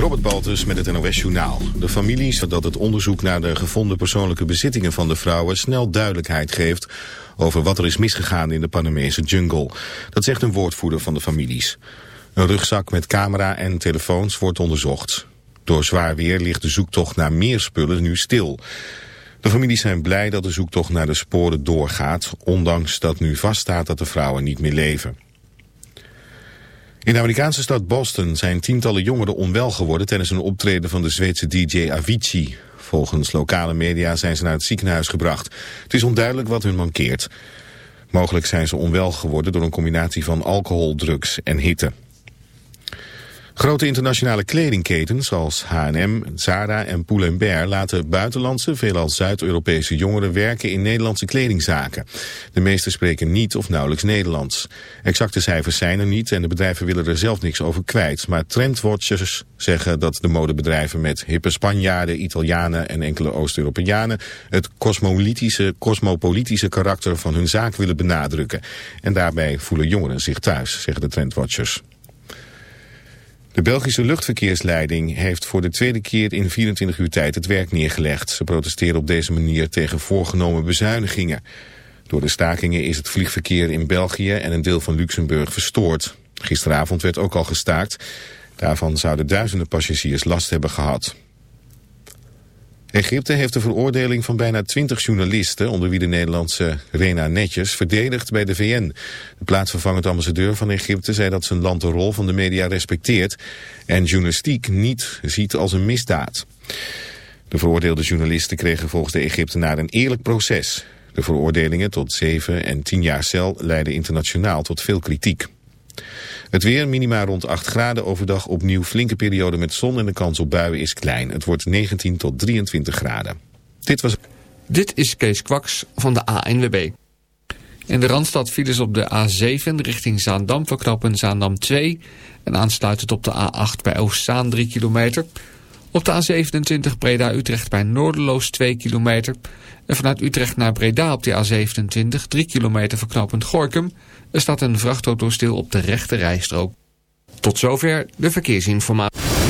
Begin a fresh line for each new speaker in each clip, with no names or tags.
Robert Baltus met het NOS Journaal. De families dat het onderzoek naar de gevonden persoonlijke bezittingen van de vrouwen snel duidelijkheid geeft over wat er is misgegaan in de Panamese jungle. Dat zegt een woordvoerder van de families. Een rugzak met camera en telefoons wordt onderzocht. Door zwaar weer ligt de zoektocht naar meer spullen nu stil. De families zijn blij dat de zoektocht naar de sporen doorgaat, ondanks dat nu vaststaat dat de vrouwen niet meer leven. In de Amerikaanse stad Boston zijn tientallen jongeren onwel geworden tijdens een optreden van de Zweedse DJ Avicii. Volgens lokale media zijn ze naar het ziekenhuis gebracht. Het is onduidelijk wat hun mankeert. Mogelijk zijn ze onwel geworden door een combinatie van alcohol, drugs en hitte. Grote internationale kledingketens zoals H&M, Zara en Pull&Bear laten buitenlandse, veelal Zuid-Europese jongeren werken in Nederlandse kledingzaken. De meeste spreken niet of nauwelijks Nederlands. Exacte cijfers zijn er niet en de bedrijven willen er zelf niks over kwijt. Maar trendwatchers zeggen dat de modebedrijven met hippe Spanjaarden, Italianen en enkele Oost-Europeanen het cosmopolitische, cosmopolitische karakter van hun zaak willen benadrukken. En daarbij voelen jongeren zich thuis, zeggen de trendwatchers. De Belgische luchtverkeersleiding heeft voor de tweede keer in 24 uur tijd het werk neergelegd. Ze protesteren op deze manier tegen voorgenomen bezuinigingen. Door de stakingen is het vliegverkeer in België en een deel van Luxemburg verstoord. Gisteravond werd ook al gestaakt. Daarvan zouden duizenden passagiers last hebben gehad. Egypte heeft de veroordeling van bijna twintig journalisten, onder wie de Nederlandse Rena Netjes, verdedigd bij de VN. De plaatsvervangend ambassadeur van Egypte zei dat zijn land de rol van de media respecteert en journalistiek niet ziet als een misdaad. De veroordeelde journalisten kregen volgens de Egyptenaren een eerlijk proces. De veroordelingen tot zeven en tien jaar cel leidden internationaal tot veel kritiek. Het weer, minima rond 8 graden overdag, opnieuw flinke periode met zon en de kans op buien is klein. Het wordt 19 tot 23 graden. Dit was...
Dit is Kees Kwaks van de ANWB. In de Randstad files op de A7 richting Zaandam verknopen Zaandam 2... en aansluitend op de A8 bij Oostzaan 3 kilometer... Op de A27 Breda-Utrecht bij Noorderloos 2 kilometer. En vanuit Utrecht naar Breda op de A27 3 kilometer verknopend Gorkum. Er staat een vrachtauto stil op de rechte rijstrook. Tot zover de verkeersinformatie.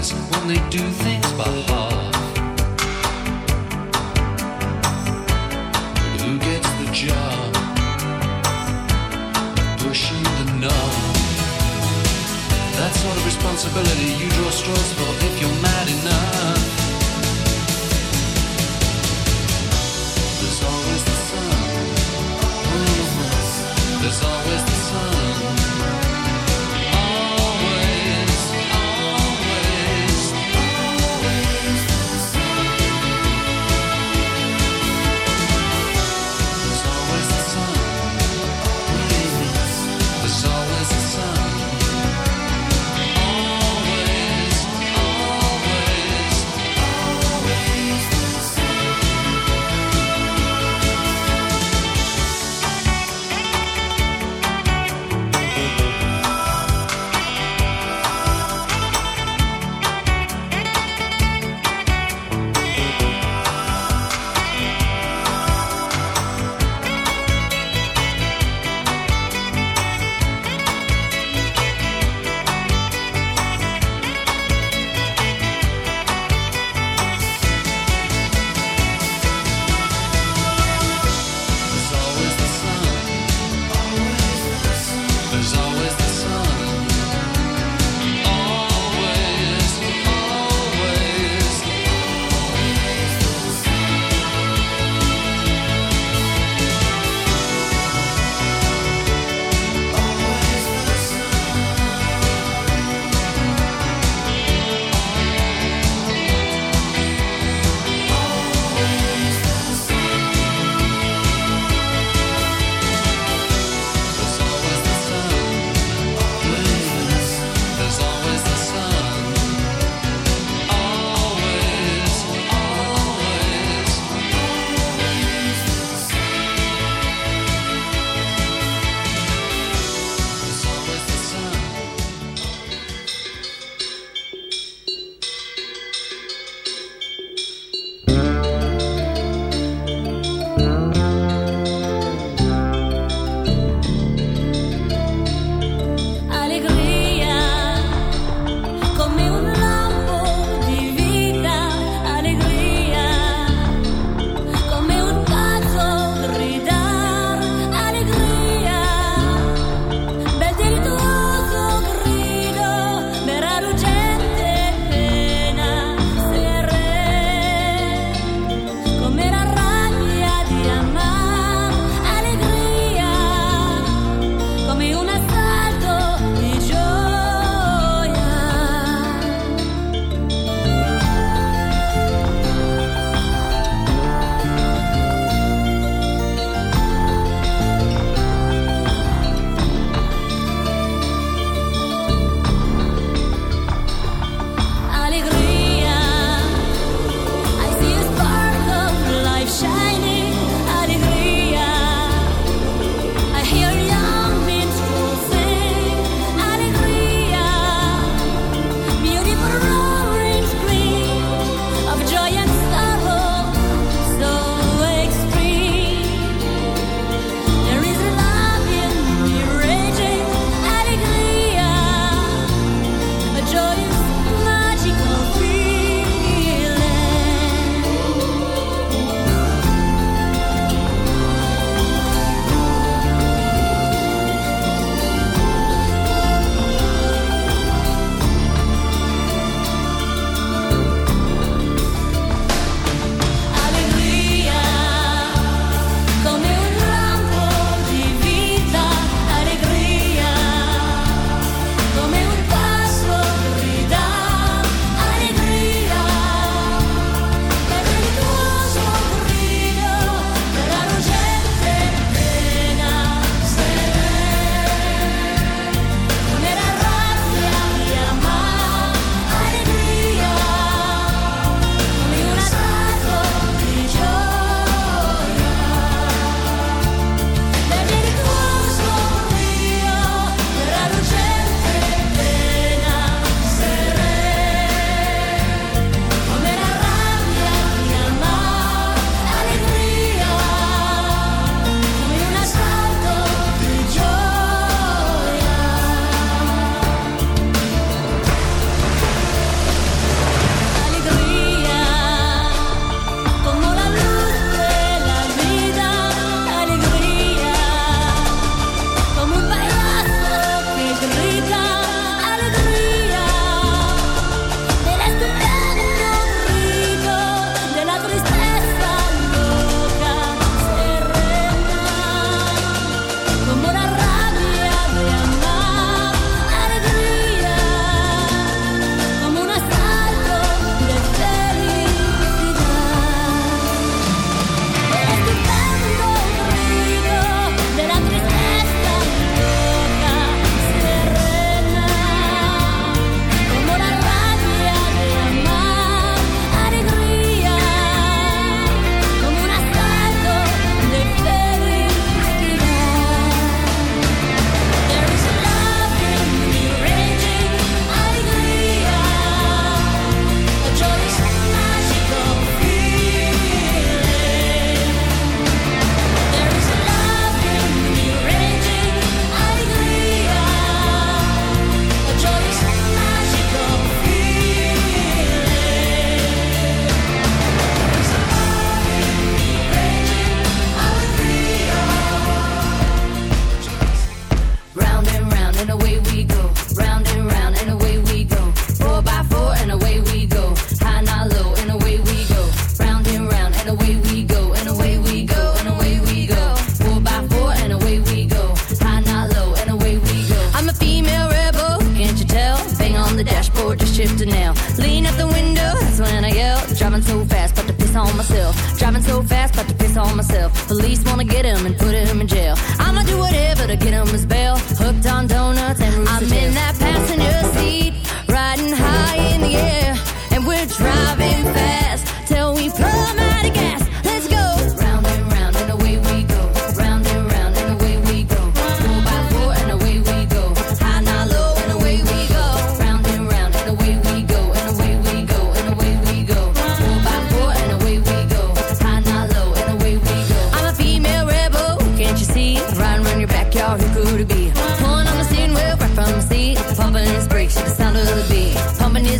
leaders when they do things by half? Who gets the job? Pushing the knob. That sort of responsibility you draw straws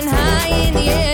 flying high in the air,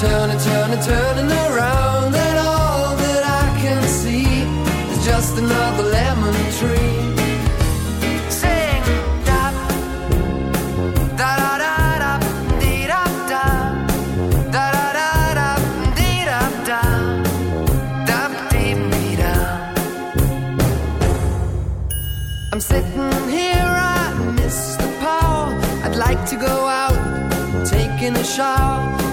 turning, turning, turning, around, and all that I can see is just another lemon tree. Sing, da, da da dee da da, da da da da, dee dee dee. I'm sitting here, I miss the power. I'd like to go out, taking a shower,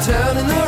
Turning, turning, turning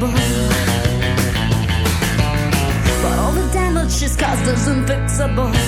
But all the damage she's caused is unfixable.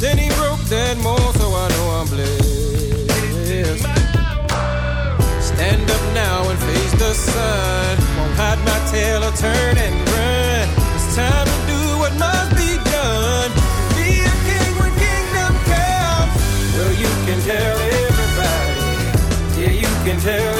Then he broke that mold, so I know I'm blessed. Stand up now and face the sun. Won't hide my tail or turn and run. It's time to do what must be done. Be a king when kingdom comes. Well, you can tell everybody. Yeah, you can tell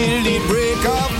till the
break of